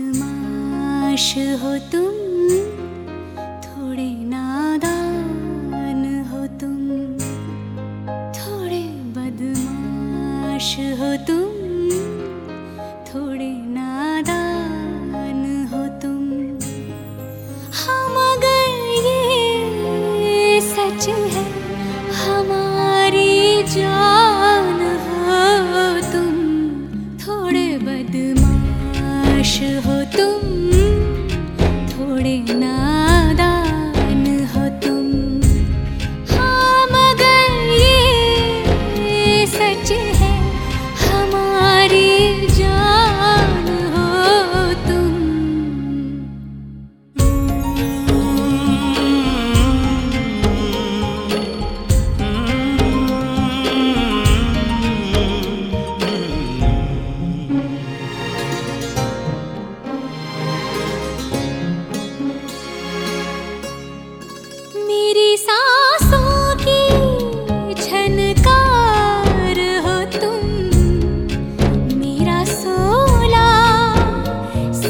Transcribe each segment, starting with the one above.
बदमाश हो तुम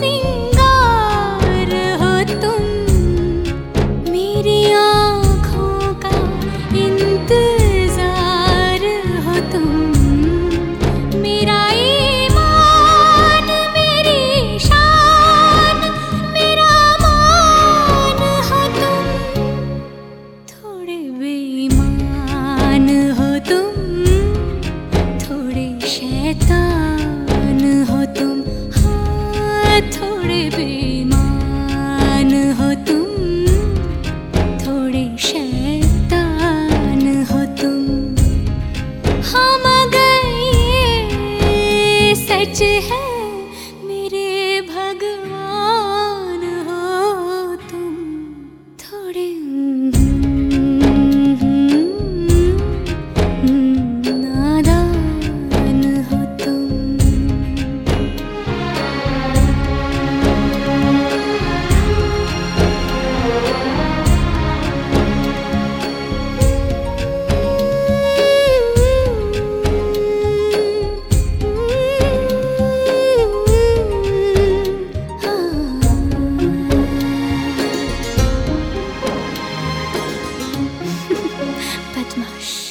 सिंगार हो तुम। मेरी का इंतज़ार हो तुम। मेरा ईमान शान हो तुम। थोड़े हो तुम, थोड़े शैतान। affetmez.